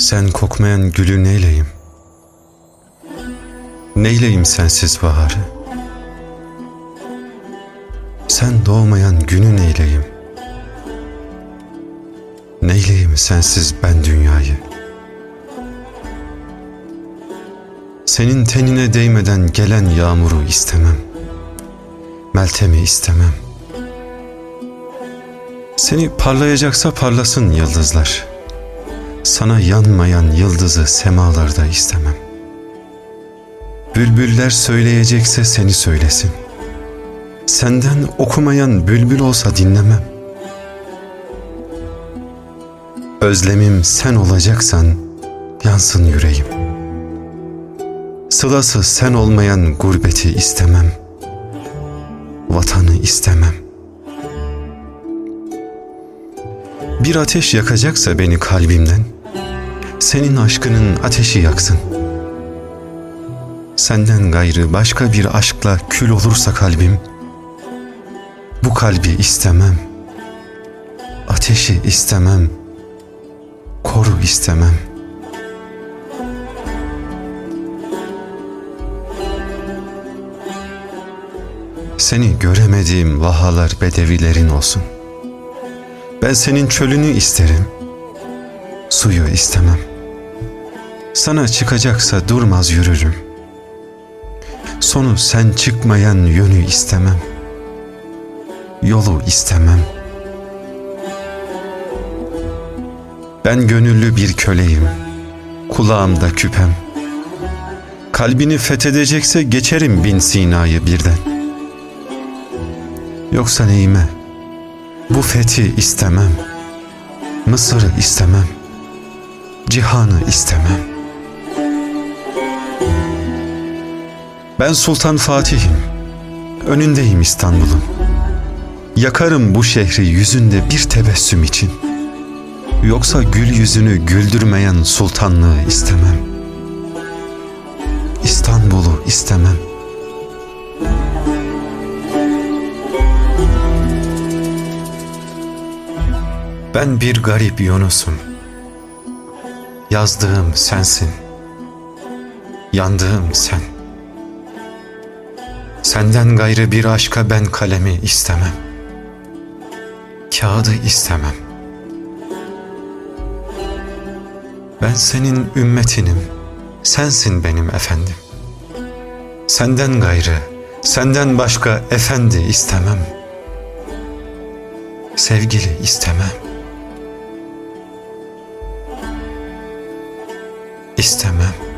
Sen kokmayan gülü neyleyim? Neyleyim sensiz baharı? Sen doğmayan günü neyleyim? Neyleyim sensiz ben dünyayı? Senin tenine değmeden gelen yağmuru istemem. Meltemi istemem. Seni parlayacaksa parlasın yıldızlar. Sana yanmayan yıldızı semalarda istemem. Bülbüller söyleyecekse seni söylesin. Senden okumayan bülbül olsa dinlemem. Özlemim sen olacaksan yansın yüreğim. Sılası sen olmayan gurbeti istemem. Vatanı istemem. Bir ateş yakacaksa beni kalbimden, senin aşkının ateşi yaksın. Senden gayrı başka bir aşkla kül olursa kalbim, bu kalbi istemem. Ateşi istemem. Koru istemem. Seni göremediğim vahalar bedevilerin olsun. Ben senin çölünü isterim. Suyu istemem. Sana çıkacaksa durmaz yürürüm. Sonu sen çıkmayan yönü istemem yolu istemem. Ben gönüllü bir köleyim, kulağımda küpem. Kalbini fethedecekse geçerim bin Sina'yı birden. Yoksa neyime? Bu fethi istemem. Mısır'ı istemem. Cihanı istemem. Ben Sultan Fatih'im. Önündeyim İstanbul'un. Yakarım bu şehri yüzünde bir tebessüm için. Yoksa gül yüzünü güldürmeyen sultanlığı istemem. İstanbul'u istemem. Ben bir garip Yunus'um. Yazdığım sensin. Yandığım sen. Senden gayrı bir aşka ben kalemi istemem.'' kağıdı istemem. Ben senin ümmetinim, sensin benim efendim. Senden gayrı, senden başka efendi istemem. Sevgili istemem. İstemem.